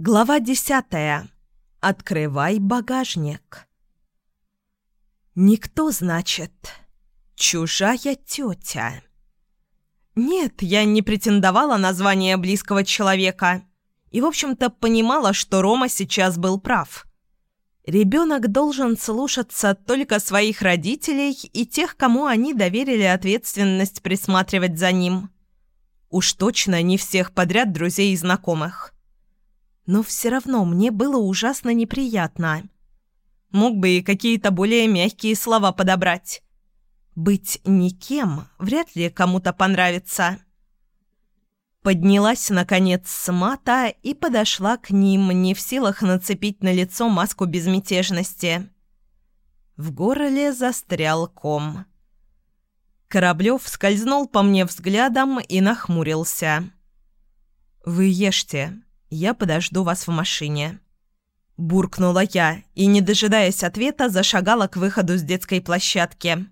Глава десятая. Открывай багажник. Никто, значит. Чужая тетя. Нет, я не претендовала на звание близкого человека. И, в общем-то, понимала, что Рома сейчас был прав. Ребенок должен слушаться только своих родителей и тех, кому они доверили ответственность присматривать за ним. Уж точно не всех подряд друзей и знакомых но все равно мне было ужасно неприятно. Мог бы и какие-то более мягкие слова подобрать. Быть никем вряд ли кому-то понравится. Поднялась, наконец, с мата и подошла к ним, не в силах нацепить на лицо маску безмятежности. В горле застрял ком. Кораблев скользнул по мне взглядом и нахмурился. «Вы ешьте», я подожду вас в машине». Буркнула я и, не дожидаясь ответа, зашагала к выходу с детской площадки.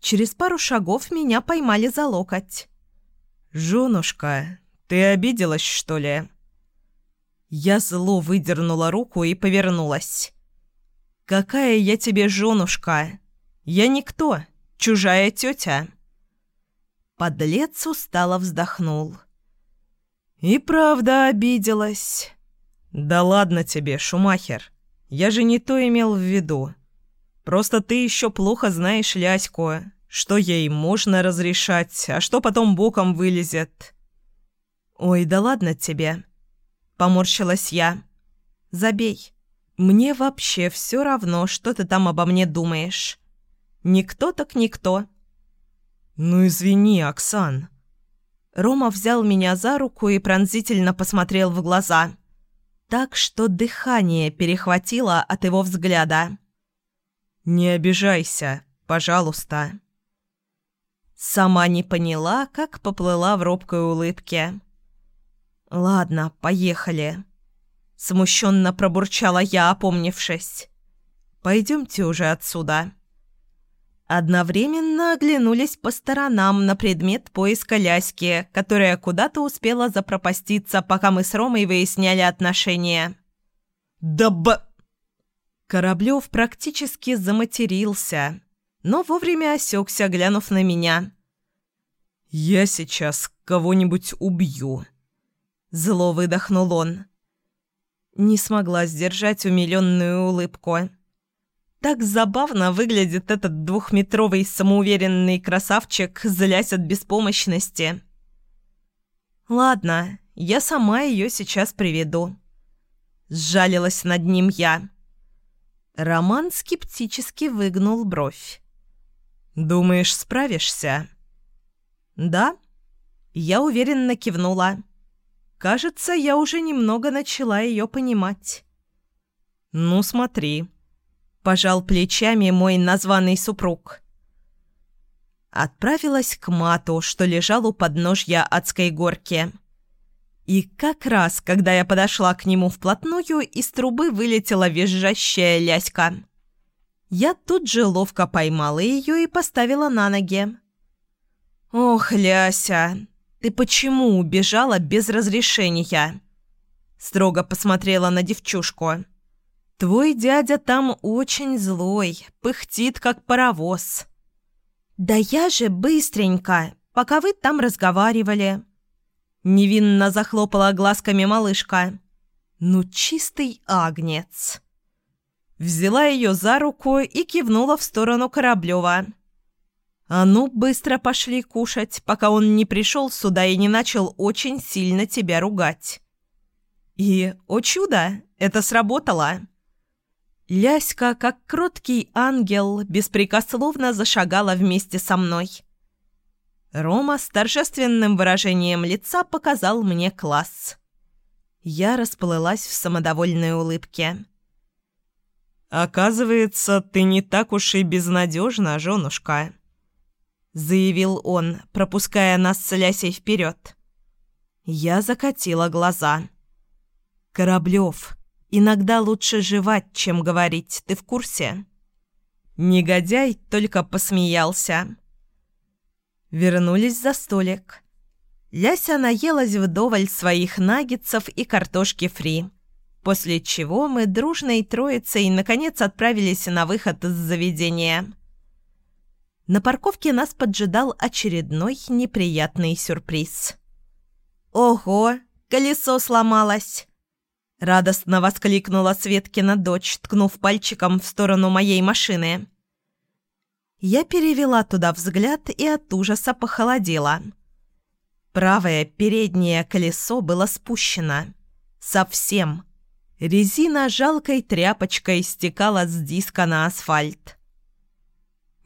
Через пару шагов меня поймали за локоть. «Женушка, ты обиделась, что ли?» Я зло выдернула руку и повернулась. «Какая я тебе женушка? Я никто, чужая тетя». Подлец устало вздохнул. «И правда обиделась». «Да ладно тебе, Шумахер. Я же не то имел в виду. Просто ты еще плохо знаешь Ляську, что ей можно разрешать, а что потом боком вылезет». «Ой, да ладно тебе», — поморщилась я. «Забей. Мне вообще все равно, что ты там обо мне думаешь. Никто так никто». «Ну извини, Оксан», Рома взял меня за руку и пронзительно посмотрел в глаза. Так что дыхание перехватило от его взгляда. «Не обижайся, пожалуйста». Сама не поняла, как поплыла в робкой улыбке. «Ладно, поехали». Смущенно пробурчала я, опомнившись. «Пойдемте уже отсюда». Одновременно оглянулись по сторонам на предмет поиска Ляськи, которая куда-то успела запропаститься, пока мы с Ромой выясняли отношения. «Да б...» Кораблев практически заматерился, но вовремя осекся, глянув на меня. «Я сейчас кого-нибудь убью», — зло выдохнул он. Не смогла сдержать умиленную улыбку. Так забавно выглядит этот двухметровый самоуверенный красавчик, злясь от беспомощности. «Ладно, я сама ее сейчас приведу». Сжалилась над ним я. Роман скептически выгнул бровь. «Думаешь, справишься?» «Да». Я уверенно кивнула. «Кажется, я уже немного начала ее понимать». «Ну, смотри», пожал плечами мой названный супруг. Отправилась к мату, что лежал у подножья адской горки. И как раз, когда я подошла к нему вплотную, из трубы вылетела визжащая ляська. Я тут же ловко поймала ее и поставила на ноги. «Ох, Ляся, ты почему убежала без разрешения?» Строго посмотрела на девчушку. Твой дядя там очень злой, пыхтит, как паровоз». «Да я же быстренько, пока вы там разговаривали». Невинно захлопала глазками малышка. «Ну, чистый агнец». Взяла ее за руку и кивнула в сторону Кораблева. «А ну, быстро пошли кушать, пока он не пришел сюда и не начал очень сильно тебя ругать». И, о чудо, это сработало. Ляська, как кроткий ангел, беспрекословно зашагала вместе со мной. Рома с торжественным выражением лица показал мне класс. Я расплылась в самодовольной улыбке. «Оказывается, ты не так уж и безнадежна, женушка», — заявил он, пропуская нас с Лясей вперед. Я закатила глаза. «Кораблев, Иногда лучше жевать, чем говорить, ты в курсе?» Негодяй только посмеялся. Вернулись за столик. Ляся наелась вдоволь своих наггетсов и картошки фри, после чего мы дружной троицей наконец отправились на выход из заведения. На парковке нас поджидал очередной неприятный сюрприз. «Ого, колесо сломалось!» Радостно воскликнула Светкина дочь, ткнув пальчиком в сторону моей машины. Я перевела туда взгляд и от ужаса похолодела. Правое переднее колесо было спущено. Совсем. Резина жалкой тряпочкой стекала с диска на асфальт.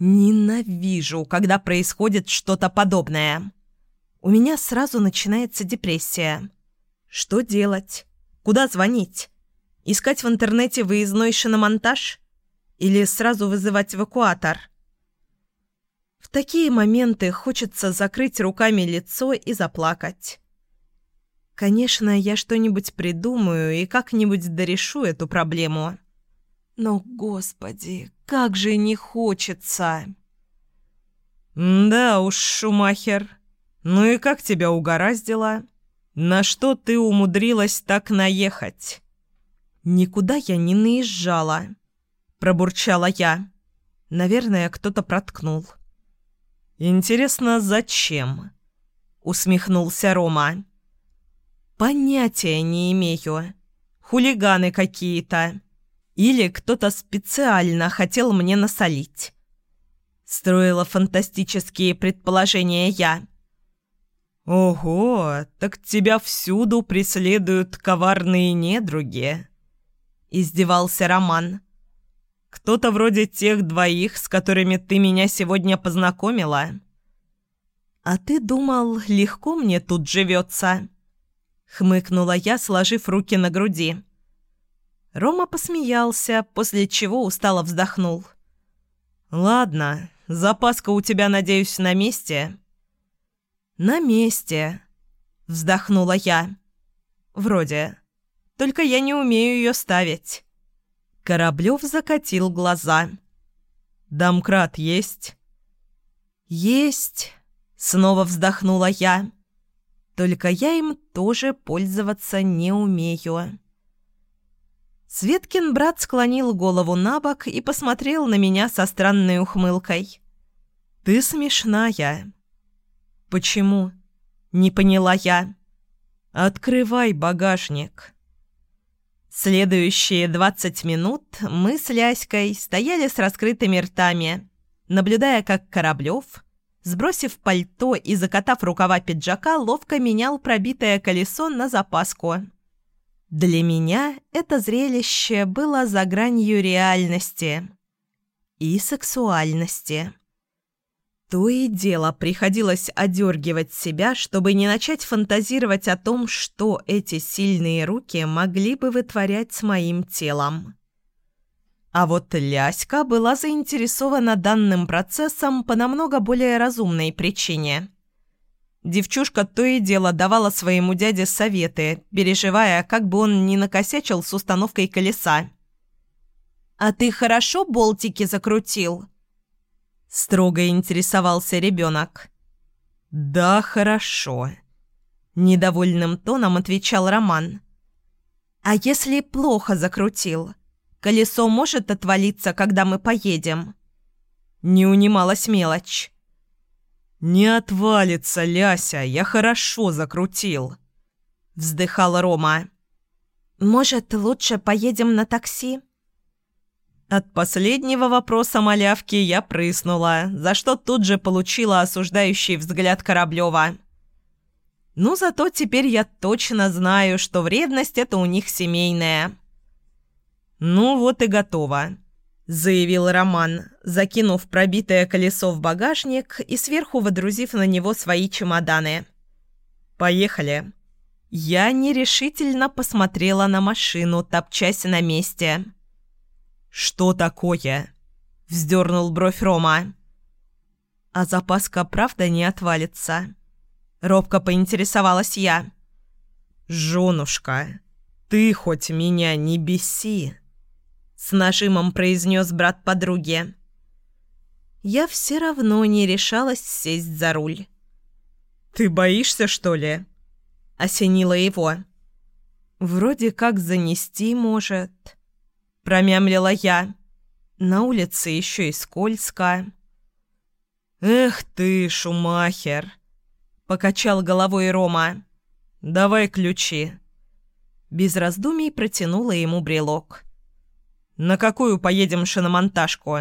Ненавижу, когда происходит что-то подобное. У меня сразу начинается депрессия. Что делать? Куда звонить? Искать в интернете выездной шиномонтаж? Или сразу вызывать эвакуатор? В такие моменты хочется закрыть руками лицо и заплакать. Конечно, я что-нибудь придумаю и как-нибудь дорешу эту проблему. Но, господи, как же не хочется. «Да уж, Шумахер, ну и как тебя угораздило? На что ты умудрилась так наехать?» «Никуда я не наезжала», — пробурчала я. Наверное, кто-то проткнул. «Интересно, зачем?» — усмехнулся Рома. «Понятия не имею. Хулиганы какие-то. Или кто-то специально хотел мне насолить». Строила фантастические предположения я. «Ого, так тебя всюду преследуют коварные недруги!» Издевался Роман. Кто-то вроде тех двоих, с которыми ты меня сегодня познакомила. А ты думал, легко мне тут живется? Хмыкнула я, сложив руки на груди. Рома посмеялся, после чего устало вздохнул. «Ладно, запаска у тебя, надеюсь, на месте?» «На месте», — вздохнула я. «Вроде. Только я не умею ее ставить». Кораблев закатил глаза. «Домкрат есть?» «Есть», — снова вздохнула я. «Только я им тоже пользоваться не умею». Светкин брат склонил голову на бок и посмотрел на меня со странной ухмылкой. «Ты смешная». «Почему?» — не поняла я. «Открывай багажник». Следующие двадцать минут мы с Ляськой стояли с раскрытыми ртами, наблюдая, как Кораблев, сбросив пальто и закатав рукава пиджака, ловко менял пробитое колесо на запаску. Для меня это зрелище было за гранью реальности и сексуальности. То и дело приходилось одергивать себя, чтобы не начать фантазировать о том, что эти сильные руки могли бы вытворять с моим телом. А вот Ляська была заинтересована данным процессом по намного более разумной причине. Девчушка то и дело давала своему дяде советы, переживая, как бы он не накосячил с установкой колеса. «А ты хорошо болтики закрутил?» Строго интересовался ребенок. «Да, хорошо», — недовольным тоном отвечал Роман. «А если плохо закрутил? Колесо может отвалиться, когда мы поедем?» Не унималась мелочь. «Не отвалится, Ляся, я хорошо закрутил», — вздыхал Рома. «Может, лучше поедем на такси?» От последнего вопроса малявки я прыснула, за что тут же получила осуждающий взгляд Кораблева. Ну, зато теперь я точно знаю, что вредность – это у них семейная. «Ну вот и готово», – заявил Роман, закинув пробитое колесо в багажник и сверху водрузив на него свои чемоданы. «Поехали». Я нерешительно посмотрела на машину, топчась на месте. «Что такое?» — вздернул бровь Рома. «А запаска правда не отвалится?» Робко поинтересовалась я. «Женушка, ты хоть меня не беси!» С нажимом произнес брат подруги. Я все равно не решалась сесть за руль. «Ты боишься, что ли?» — осенило его. «Вроде как занести может», — промямлила я. «На улице еще и скользко». «Эх ты, Шумахер!» — покачал головой Рома. «Давай ключи». Без раздумий протянула ему брелок. «На какую поедем шиномонтажку?»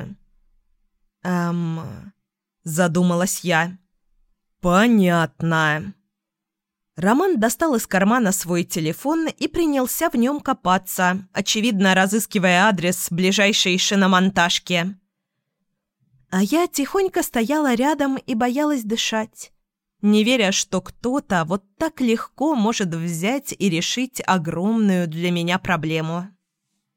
«Эм...» — задумалась я. «Понятно». Роман достал из кармана свой телефон и принялся в нем копаться, очевидно разыскивая адрес ближайшей шиномонтажки. А я тихонько стояла рядом и боялась дышать, не веря, что кто-то вот так легко может взять и решить огромную для меня проблему.